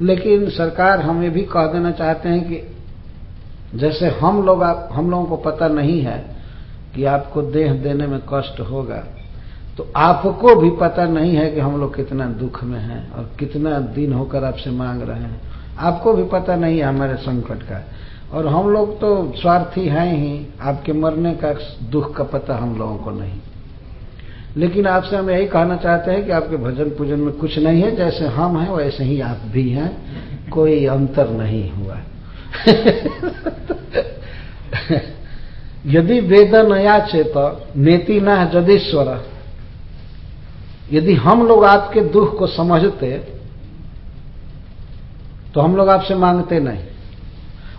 लेकिन सरकार हमें भी कह देना चाहते हैं कि जैसे हम लोग आप, हम लोगों को पता नहीं है कि आपको देह देने में कष्ट होगा तो आपको भी पता नहीं है कि हम लोग कितना दुख में हैं और कितना दिन होकर आपसे मांग रहे हैं। आपको भी पता नहीं है हमारे संकट का। और हम लोग तो स्वार्थी हैं ही, आपके मरने का दुख का पता हम लोगों को नहीं। लेकिन आपसे हम यही कहना चाहते हैं कि आपके भजन पूजन में कुछ नहीं है, जैसे हम हैं, वैसे ही आप भी हैं। कोई अंतर नहीं हुआ। यदि वेद नया चेत नेति न जदेश्वर। यदि हम लोग आपके दुख को समझते तो हम लोग आपसे मांगते नहीं।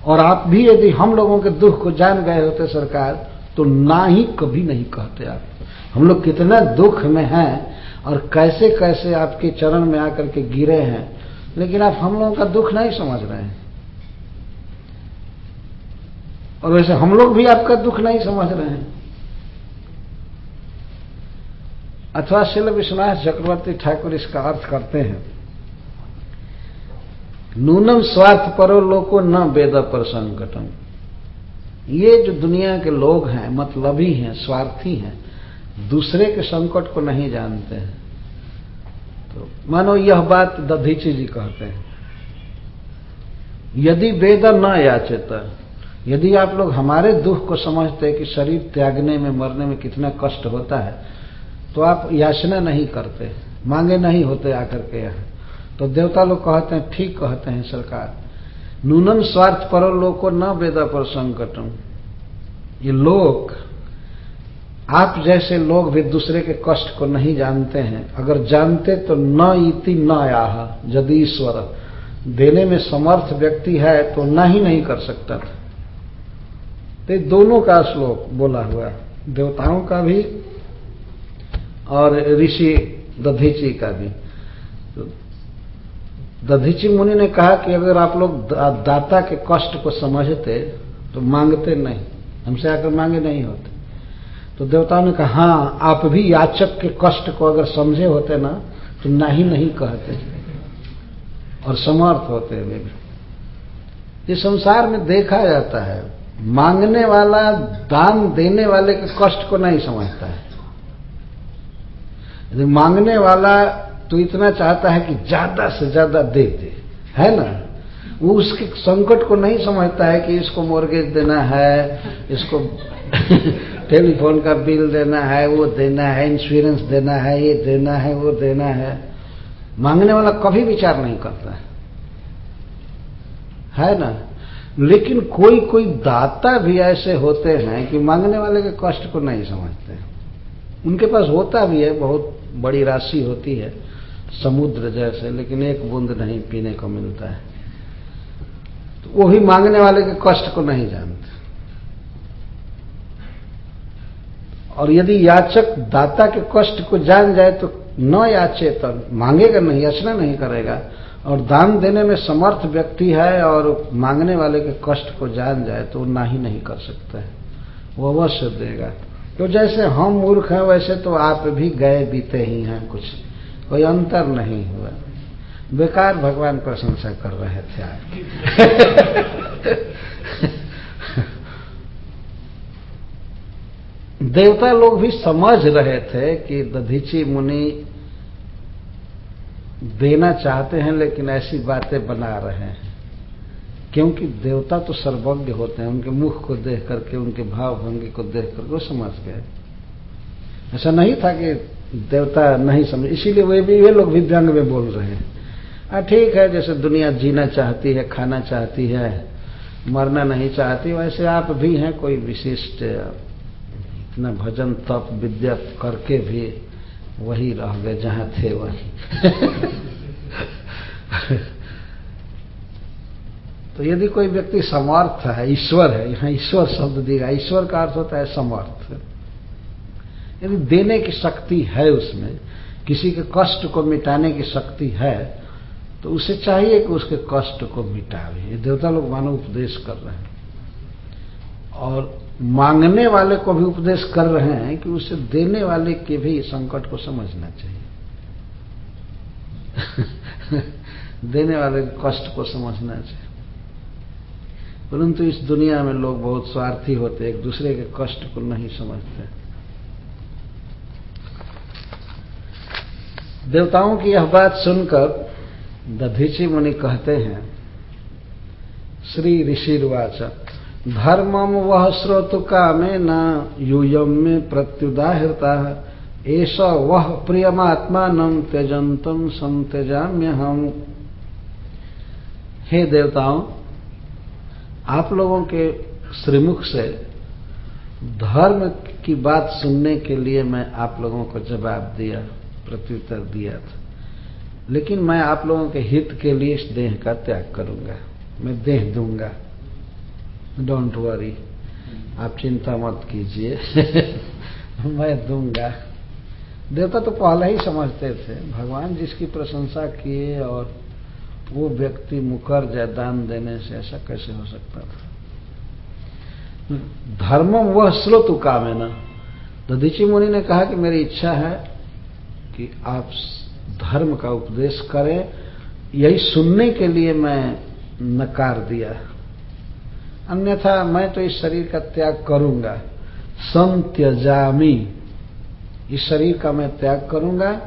और आप भी यदि हम लोगों के दुख को जान गए होते सरकार तो ना ही कभी नहीं कहते आप। हम लोग कितना दुख में हैं और कैसे कैसे आपके चरण में आकर के गिरे हैं। लेकिन आप हम लोगों का दुख नहीं समझ रहे हैं। और वैसे हम लोग भी आपका दुख नहीं समझ रहे हैं। अथवा शिल विश्वनाथ चक्रवर्ती ठाकुर इसका अर्थ करते हैं, नूनम स्वार्थ परो लोको न वेद पर संकटम। ये जो दुनिया के लोग हैं, मतलबी हैं, स्वार्थी हैं दूसरे के संकट को नहीं जानते हैं। तो मानो यह बात दधीची जी कहते हैं। यदि वेद न याचित, यदि आप लोग हमारे दुख को समझते कि शरीर त्यागने में, मरने में कितना कष्ट होता है तो आप याचना नहीं करते, मांगे नहीं होते आकर के यहाँ। तो देवता लोग कहते हैं, ठीक कहते हैं सरकार नूनम स्वार्थ पर लोग को न वेदा पर संकटम। ये लोग आप जैसे लोग भी दूसरे के कष्ट को नहीं जानते हैं, अगर जानते तो न इति न आह यदि ईश्वर देने में समर्थ व्यक्ति है तो न ही नहीं कर सकता था। तो दोनों का श्लोक बोला हुआ देवताओं का भी और ऋषि दधीची का भी। दधीची मुनि ने कहा कि अगर आप लोग दाता के कष्ट को समझते तो मांगते नहीं, हमसे आकर मांगे नहीं होते। तो देवताओं ने कहा हाँ आप भी याचक के कष्ट को अगर समझे होते ना तो नहीं नहीं कहते। और समर्थ होते वे भी। ये संसार में देखा जाता है, मांगने वाला, दान देने वाले के कष्ट को नहीं समझता है। यदि मांगने वाला तो इतना चाहता है कि ज़्यादा से ज़्यादा दे दे, है ना? वो उसके संकट को नहीं समझता है कि इसको मोर्गेज देना है इसको टेलीफोन का बिल देना है वो देना है इंश्योरेंस देना है ये देना है वो देना है। मांगने वाला कभी विचार नहीं करता है। है ना? लेकिन कोई कोई दाता भी ऐसे होते हैं कि मांगने वाले के कष्ट को नहीं समझते। उनके पास होता भी है बहुत बड़ी राशि होती है समुद्र जैसे लेकिन एक बूंद नहीं पीने को मिलता है। वो भी मांगने वाले के कष्ट को नहीं जानते। और यदि याचक दाता के कष्ट को जान जाए तो न याचे तो मांगेगा नहीं, याचना नहीं करेगा। और दान देने में समर्थ व्यक्ति है और मांगने वाले के कष्ट को जान जाए तो ना ही नहीं कर सकता। है वो अवश्य देगा। तो जैसे हम मूर्ख हैं, वैसे तो आप भी गए बीते ही हैं कुछ। कोई अंतर नहीं हुआ। बेकार भगवान प्रशंसा कर रहे थे आज। देवता लोग भी समझ रहे थे कि दधीची मुनि देना चाहते हैं, लेकिन ऐसी बातें बना रहे हैं। क्योंकि देवता तो सर्वज्ञ होते हैं, उनके मुख को देख करके, उनके भाव भंगी को देख करके वो समझ गए। ऐसा नहीं था कि देवता नहीं समझ, इसीलिए वे भी, वे लोग भी व्यंग में बोल रहे हाँ। ठीक है, जैसे दुनिया जीना चाहती है, खाना चाहती है, मरना नहीं चाहती, वैसे आप भी हैं, कोई विशिष्ट, इतना भजन तप विद्या करके भी वही रह गए, जहाँ थे वही। तो यदि कोई व्यक्ति समर्थ है, ईश्वर है, यहाँ ईश्वर शब्द दिया ईश्वर का अर्थ होता है समर्थ। यदि देने की शक्ति है उसमें, किसी के कष्ट को मिटाने की शक्ति है तो उसे चाहिए कि उसके कष्ट को मिटावे। ये देवता लोग मानो उपदेश कर रहे हैं। और मांगने वाले को भी उपदेश कर रहे हैं कि उसे देने वाले के भी संकट को समझना चाहिए। देने वाले के कष्ट को समझना चाहिए। परंतु इस दुनिया में लोग बहुत स्वार्थी होते एक दूसरे के कष्ट को नहीं समझते। देवताओं की यह बात सुनकर दधीची मुनि कहते हैं, श्री ऋषिर्वाच धर्मम वह श्रोतु कामे न यूयम में प्रत्युदाहृता ऐसा वह प्रियमात्मान त्यजंतम संत्यजाम्य हम हे देवताओं, आप लोगों के श्रीमुख से धर्म की बात सुनने के लिए मैं आप लोगों को जवाब दिया, प्रत्युत्तर दिया था। लेकिन मैं आप लोगों के हित के लिए इस देह का त्याग करूँगा। मैं देह दूँगा। डोंट वरी आप चिंता मत कीजिए। मैं दूँगा। देवता तो पहले ही समझते थे। भगवान जिसकी प्रशंसा किए और वो व्यक्ति मुकर जाए दान देने से ऐसा कैसे हो सकता था? धर्म वह स्रोत काम है ना दधीची मुनि ने कहा कि मेरी इच्छा है कि आप धर्म का उपदेश करें। यही सुनने के लिए मैं नकार दिया। अन्यथा मैं तो इस शरीर का त्याग करूँगा। संत्यजामी। इस शरीर का मैं त्याग करूँगा,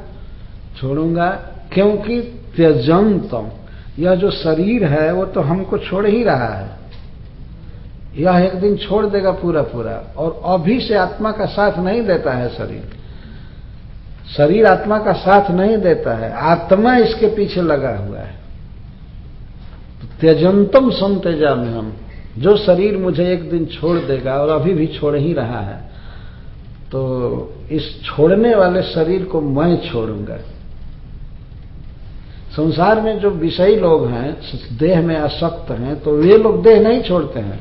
छोड़ूँगा, क्योंकि त्यजंतम यह जो शरीर है, वो तो हमको छोड़ ही रहा है। यह एक दिन छोड़ देगा पूरा पूरा और अभी से आत्मा का साथ नहीं देता है शरीर। शरीर आत्मा का साथ नहीं देता है, आत्मा इसके पीछे लगा हुआ है। तो त्यजंतम संतेजा में हम, जो शरीर मुझे एक दिन छोड़ देगा और अभी भी छोड़ ही रहा है तो इस छोड़ने वाले शरीर को मैं छोड़ूँगा। संसार में जो विषयी लोग हैं, देह में आसक्त हैं तो वे लोग देह नहीं छोड़ते हैं।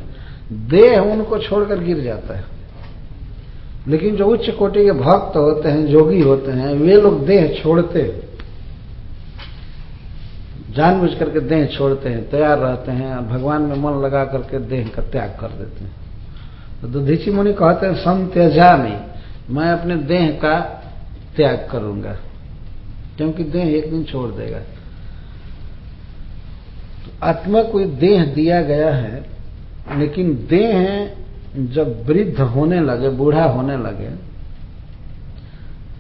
देह उनको छोड़कर गिर जाता है। लेकिन जो उच्च कोटि के भक्त होते हैं, जोगी होते हैं, वे लोग देह छोड़ते जानबूझ करके देह छोड़ते हैं, तैयार रहते हैं, और भगवान में मन लगा करके देह का त्याग कर देते हैं। तो दुधीची मुनि कहते हैं, सम त्यजा नहीं मैं अपने देह का त्याग करूँगा, क्योंकि देह एक दिन छोड़ देगा। आत्मा को देह दिया गया है, लेकिन देह जब वृद्ध होने लगे, बूढ़ा होने लगे,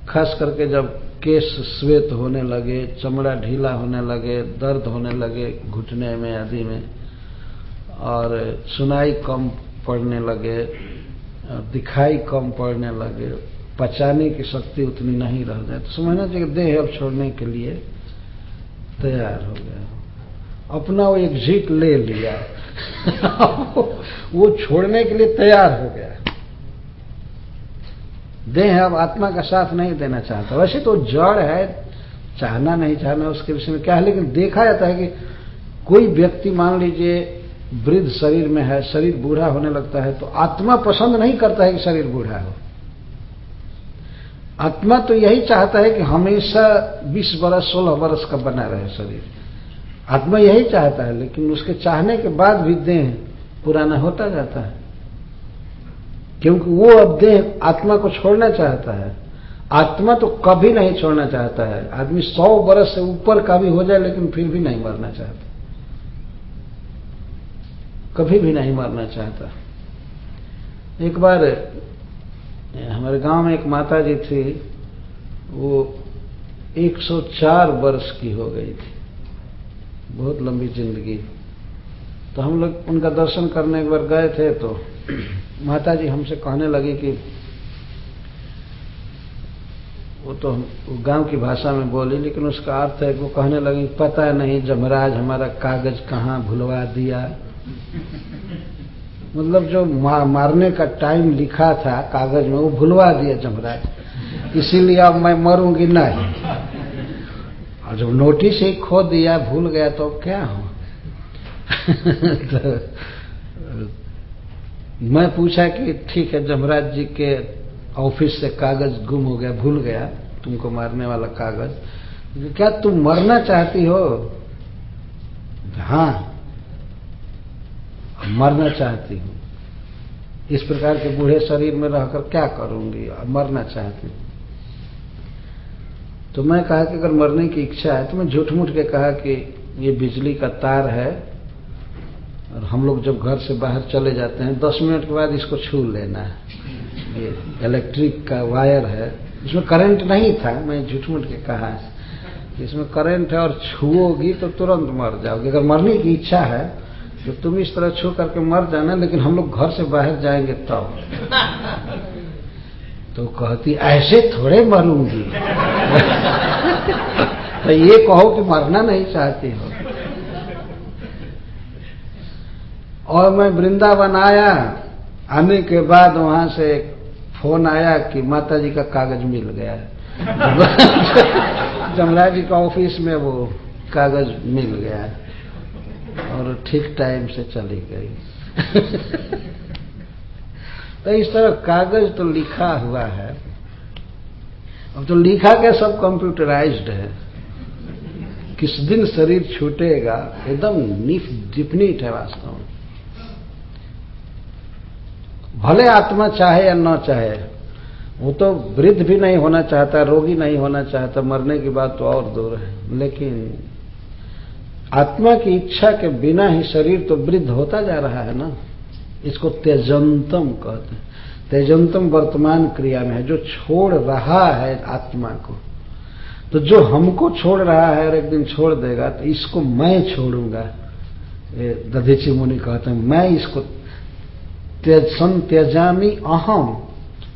खास करके जब केश श्वेत होने लगे, चमड़ा ढीला होने लगे, दर्द होने लगे घुटने में, आदि में, और सुनाई कम पड़ने लगे दिखाई कम पड़ने लगे, पचाने की शक्ति उतनी नहीं रह जाए तो समझना चाहिए देह अब छोड़ने के लिए तैयार हो गया। अपना वो एग्जिट ले लिया। वो छोड़ने के लिए तैयार हो गया। देह अब आत्मा का साथ नहीं देना चाहता। वैसे तो जड़ है, चाहना नहीं चाहना उसके विषय में क्या है, लेकिन देखा जाता है कि कोई व्यक्ति मान लीजिए वृद्ध शरीर में है, शरीर बूढ़ा होने लगता है तो आत्मा पसंद नहीं करता है कि शरीर बूढ़ा हो। आत्मा तो यही चाहता है कि हमेशा 20 बरस 16 बरस का बना रहे शरीर। आत्मा यही चाहता है, लेकिन उसके चाहने के बाद भी देह पुराना होता जाता है। क्योंकि वो अब देह आत्मा को छोड़ना चाहता है। आत्मा तो कभी नहीं छोड़ना चाहता है। आदमी सौ बरस से ऊपर का भी हो जाए, लेकिन फिर भी नहीं मरना चाहता। कभी भी नहीं मरना चाहता। एक बार, हमारे गाँव में एक माता जी थी, वो 104 वर्ष की हो गई थी। बहुत लंबी ज़िंदगी। तो हम लोग उनका दर्शन करने एक बार गए थे तो माता जी हमसे कहने लगी कि वो तो गाँव की भाषा में बोली लेकिन उसका अर्थ है वो कहने लगी पता नहीं जमराज हमारा कागज़ कहाँ भुलवा दिया। मतलब जो मा, मारने का टाइम लिखा था कागज़ में वो भुलवा दिया जमराज। इसीलिए अब मैं मरूँगी नहीं। और जब नोटिस ही खो दिया, भूल गया तो क्या हो? तो मैं पूछा कि ठीक है, जमराज जी के ऑफ़िस से कागज़ गुम हो गया, भूल गया, तुमको मारने वाला कागज़। क्या तुम मरना चाहती हो? हाँ मरना चाहती हूँ। इस प्रकार के बूढ़े शरीर में रहकर क्या करूँगी? मरना चाहती हूँ। तो मैं कहा कि अगर मरने की इच्छा है तो मैं झूठ मूठ के कहा कि ये बिजली का तार है और हम लोग जब घर से बाहर चले जाते हैं, दस मिनट के बाद इसको छू लेना है। ये इलेक्ट्रिक का वायर है। इसमें करंट नहीं था, मैं झूठ मूठ के कहा। इसमें करंट है और छुओगी तो तुरंत मर जाओगी। अगर मरने की इच्छा है तो तुम इस तरह छू करके मर जाना, लेकिन हम लोग घर से बाहर जाएँगे तब। तो कहती, ऐसे थोड़े मरूँगी। तो ये कहो कि मरना नहीं चाहती हो। और मैं वृंदावन आया, आने के बाद वहाँ से फ़ोन आया कि माता जी का कागज़ मिल गया। जमराज जी का ऑफ़िस में वो कागज़ मिल गया और ठीक टाइम से चली गई। तो इस तरह कागज़ तो लिखा हुआ है। अब तो लिखा क्या सब कंप्यूटराइज्ड है? किस दिन शरीर छूटेगा? एकदम निफ डिफिनिट है वास्तव में। भले आत्मा चाहे या न चाहे, वो तो वृद्ध भी नहीं होना चाहता, रोगी नहीं होना चाहता, मरने की बात तो और दूर है। लेकिन आत्मा की इच्छा के बिना ही शरीर तो वृद्ध होता जा रहा है ना? इसको तेजंतम कहते हैं। तेजंतम वर्तमान क्रिया में है। जो छोड़ रहा है आत्मा को तो जो हमको छोड़ रहा है और एक दिन छोड़ देगा तो इसको मैं छोड़ूँगा। दधीची मुनि कहते हैं, मैं इसको त्यजन त्यजामी अहम,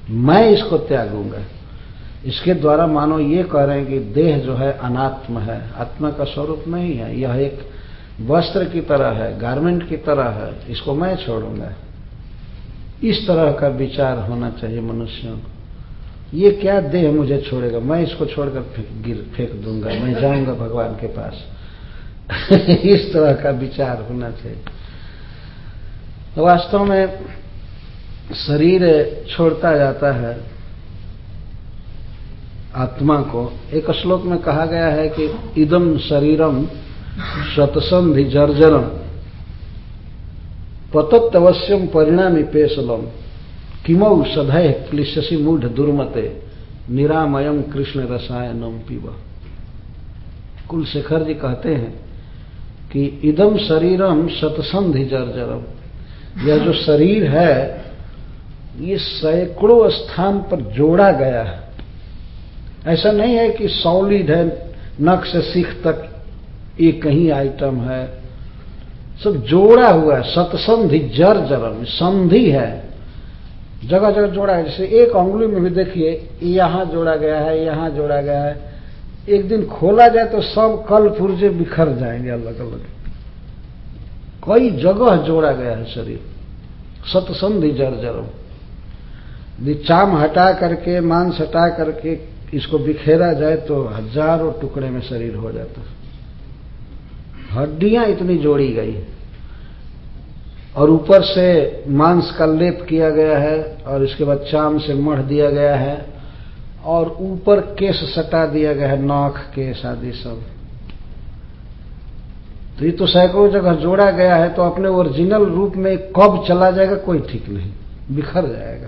मैं इसको त्यागूँगा। इसके द्वारा मानो ये कह रहे हैं कि देह जो है अनात्म है, आत्मा का स्वरूप नहीं है। यह एक वस्त्र की तरह है गारमेंट की तरह है, इसको मैं छोड़ूँगा। इस तरह का विचार होना चाहिए मनुष्यों को। ये क्या देह मुझे छोड़ेगा? मैं इसको छोड़कर फेंक गिर, फेंक दूँगा, मैं जाऊँगा भगवान के पास। इस तरह का विचार होना चाहिए। वास्तव में शरीर छोड़ता जाता है आत्मा को। एक श्लोक में कहा गया है कि इदम शरीरम शतसंधि जर्जरम पतत्वश्यम परिणामी पेशलम। किमौ सधय क्लिशसी मूढ़ दुर्मते। निरामयम कृष्ण रसायनम पीव कुलशेखर जी कहते हैं कि इदम शरीरम सतसंधि जर्जरम। यह जो शरीर है, ये सैकड़ों स्थान पर जोड़ा गया है। ऐसा नहीं है कि सॉलिड है नख से सीख तक एक कहीं आइटम है। सब जोड़ा हुआ है, सतसंधि, जर जरम संधि है। जगह जगह जोड़ा है, जैसे एक अंगुली में भी देखिए, यहाँ जोड़ा गया है, यहाँ जोड़ा गया है। एक दिन खोला जाए तो सब कल पुर्जे बिखर जाएँगे अलग अलग। कई जगह जोड़ा गया है शरीर। सतसंधि, जर जरम चाम हटा करके, मांस हटा करके इसको बिखेरा जाए तो हज़ारों टुकड़े में शरीर हो जाता है। हड्डियाँ इतनी जोड़ी गई। और ऊपर से मांस का लेप किया गया है और इसके बाद चाम से मढ़ दिया गया है और ऊपर केस सटा दिया गया है, नाक केस आदि सब। तो ये तो सैकड़ों जगह जोड़ा गया है तो अपने ओरिजिनल रूप में कब चला जाएगा, कोई ठीक नहीं, बिखर जाएगा।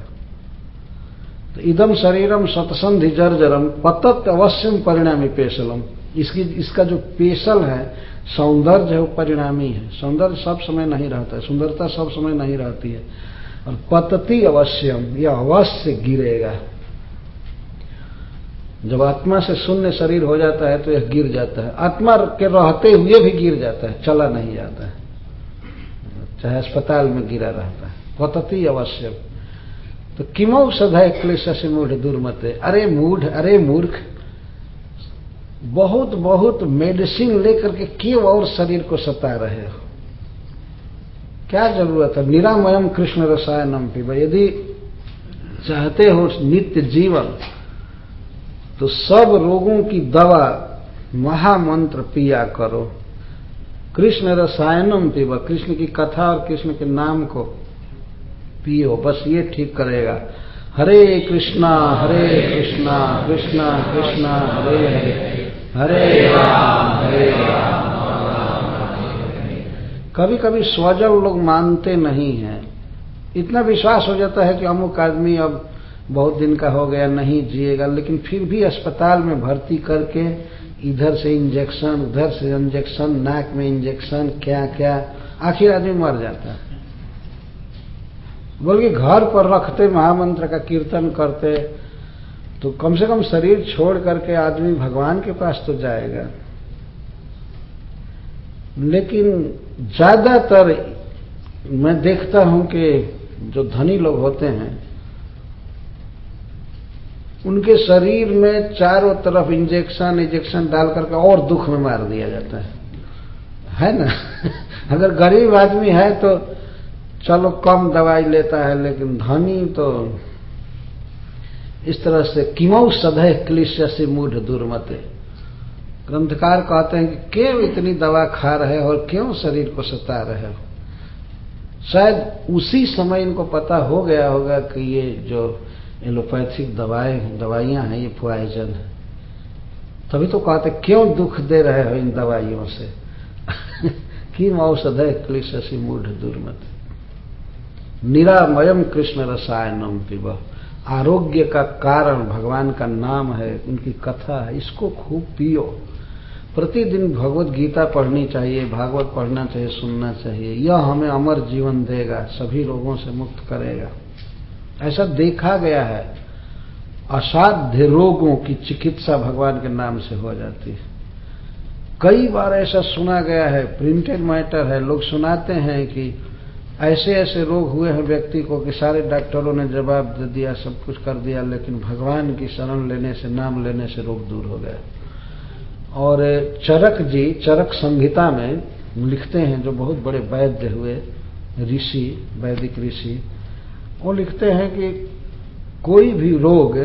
तो इदम शरीरम सतसंधि जर्जरम पतत अवश्यम परिणामी पेशलम। इसकी, इसका जो पेशल है, सौंदर्य है वो परिणामी है। सौंदर्य सब समय नहीं रहता है, सुंदरता सब समय नहीं रहती है। और पतति अवश्यम यह अवश्य गिरेगा। जब आत्मा से शून्य शरीर हो जाता है तो यह गिर जाता है। आत्मा के रहते हुए भी गिर जाता है, चला नहीं जाता है। चाहे अस्पताल में गिरा रहता है। पतति अवश्यम। तो किमो सदा क्लेश से मूढ़ दुर्मते। अरे मूढ़, अरे मूर्ख बहुत बहुत मेडिसिन लेकर के क्यों और शरीर को सता रहे हो। क्या ज़रूरत है? निरामयम कृष्ण रसायनम पीवा यदि चाहते हो नित्य जीवन तो सब रोगों की दवा महामंत्र पिया करो। कृष्ण रसायनम पीवा कृष्ण की कथा और कृष्ण के नाम को पियो, बस ये ठीक करेगा। हरे कृष्णा हरे कृष्णा कृष्णा कृष्णा, हरे हरे। हरे राम हरे राम कभी कभी स्वजल लोग मानते नहीं हैं। इतना विश्वास हो जाता है कि अमुक आदमी अब बहुत दिन का हो गया, नहीं जिएगा, लेकिन फिर भी अस्पताल में भर्ती करके इधर से इंजेक्शन, उधर से इंजेक्शन, नाक में इंजेक्शन क्या क्या आखिर आदमी मर जाता है। बोल के घर पर रखते महामंत्र का कीर्तन करते तो कम से कम शरीर छोड़ करके आदमी भगवान के पास तो जाएगा। लेकिन ज़्यादातर मैं देखता हूँ कि जो धनी लोग होते हैं, उनके शरीर में चारों तरफ़ इंजेक्शन इंजेक्शन डाल करके और दुख में मार दिया जाता है। है ना? अगर गरीब आदमी है तो चलो कम दवाई लेता है, लेकिन धनी तो इस तरह से किमऊ सदै क्लिश्य से मूढ़ दुर्मते। ग्रंथकार कहते हैं कि क्यों इतनी दवा खा रहे हो और क्यों शरीर को सता रहे हो? शायद उसी समय इनको पता हो गया होगा कि ये जो एलोपैथिक दवाएँ, दवाइयाँ हैं, ये पॉइजन है। तभी तो कहते क्यों दुख दे रहे हो इन दवाइयों से? किम औषध क्लिशसी मूढ़ दुर्मत। निरामयम कृष्ण रसायनम पिब। आरोग्य का कारण भगवान का नाम है, उनकी कथा है, इसको खूब पियो। प्रतिदिन भगवत गीता पढ़नी चाहिए, भागवत पढ़ना चाहिए, सुनना चाहिए। यह हमें अमर जीवन देगा, सभी रोगों से मुक्त करेगा। ऐसा देखा गया है, असाध्य रोगों की चिकित्सा भगवान के नाम से हो जाती है। कई बार ऐसा सुना गया है प्रिंटेड मैटर है, लोग सुनाते हैं कि ऐसे ऐसे रोग हुए हैं व्यक्ति को कि सारे डॉक्टरों ने जवाब दे दिया, सब कुछ कर दिया, लेकिन भगवान की शरण लेने से, नाम लेने से रोग दूर हो गया और चरक जी, चरक संहिता में लिखते हैं, जो बहुत बड़े वैद्य हुए, ऋषि, वैदिक ऋषि, वो लिखते हैं कि कोई भी रोग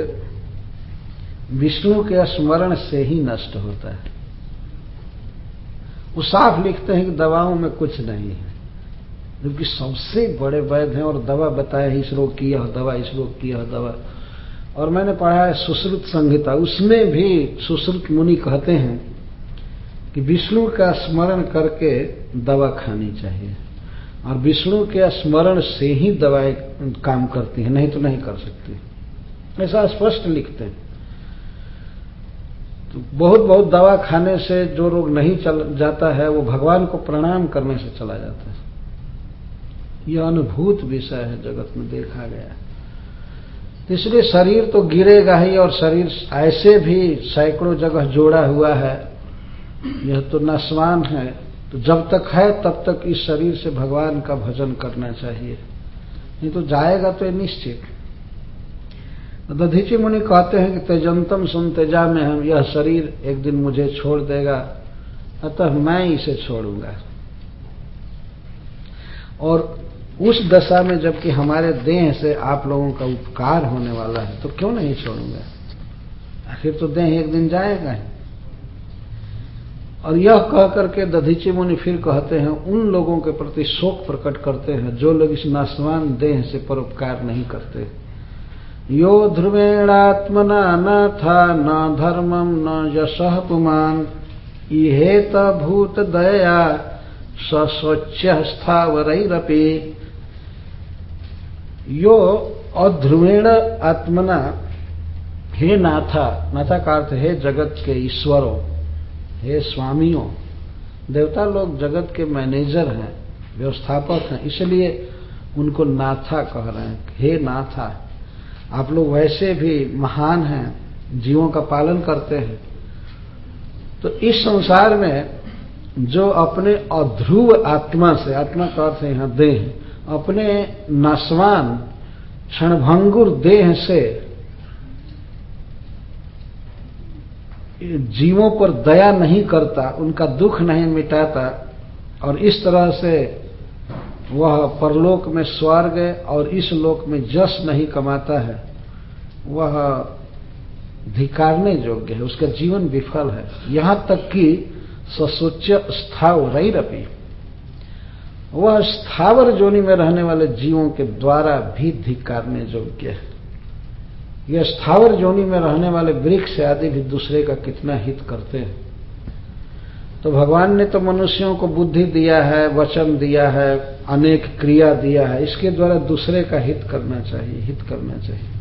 विष्णु के स्मरण से ही नष्ट होता है। वो साफ़ लिखते हैं कि दवाओं में कुछ नहीं है। जबकि सबसे बड़े वैद्य हैं और दवा बताए इस रोग की यह दवा, इस रोग की यह दवा। और मैंने पढ़ा है सुश्रुत संहिता, उसमें भी सुश्रुत मुनि कहते हैं कि विष्णु का स्मरण करके दवा खानी चाहिए। और विष्णु के स्मरण से ही दवाएँ काम करती हैं, नहीं तो नहीं कर सकती। ऐसा स्पष्ट लिखते हैं। तो बहुत बहुत दवा खाने से जो रोग नहीं चल, जाता है, वो भगवान को प्रणाम करने से चला जाता है। यह अनुभूत विषय है, जगत में देखा गया इसलिए शरीर तो गिरेगा ही और शरीर ऐसे भी सैकड़ों जगह जोड़ा हुआ है। यह तो नस्वान है। तो जब तक है, तब तक इस शरीर से भगवान का भजन करना चाहिए। नहीं तो जाएगा तो निश्चित। दधीची मुनि कहते हैं कि तेजंतम सुन तेजा में हम, यह शरीर एक दिन मुझे छोड़ देगा, अतः मैं इसे छोड़ूँगा। और उस दशा में जबकि हमारे देह से आप लोगों का उपकार होने वाला है तो क्यों नहीं छोड़ूँगा? आखिर तो देह एक दिन जाएगा ही। और यह कह करके दधीची मुनि फिर कहते हैं, उन लोगों के प्रति शोक प्रकट करते हैं, जो लोग इस नासवान देह से परोपकार नहीं करते। यो ध्रुवेणात्मना न था न धर्मम न यश पुमान। इहेत भूत दया सस्वच्छ स्थावरपी यो अध्रुवेण आत्मना हे नाथा नाथा का अर्थ हे जगत के ईश्वरों, हे स्वामियों। देवता लोग जगत के मैनेजर हैं, व्यवस्थापक हैं, इसलिए उनको नाथा कह रहे हैं, हे नाथा। आप लोग वैसे भी महान हैं, जीवों का पालन करते हैं। तो इस संसार में जो अपने अध्रुव आत्मा से, आत्मा का अर्थ यहाँ देह अपने नस्वान, क्षणभंगुर देह से जीवों पर दया नहीं करता, उनका दुख नहीं मिटाता, और इस तरह से वह परलोक में स्वर्ग और इस लोक में जस नहीं कमाता है। वह धिकारने योग्य है, उसका जीवन विफल है। यहाँ तक कि ससोच स्थाव रही रपी वह स्थावर जोनि में रहने वाले जीवों के द्वारा भी धिकारने योग्य है। यह स्थावर जोनि में रहने वाले वृक्ष आदि भी दूसरे का कितना हित करते हैं? तो भगवान ने तो मनुष्यों को बुद्धि दिया है, वचन दिया है, अनेक क्रिया दिया है, इसके द्वारा दूसरे का हित करना चाहिए, हित करना चाहिए।